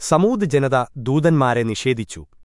സമൂത് ജനത ദൂതന്മാരെ നിഷേധിച്ചു.